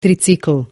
triciclo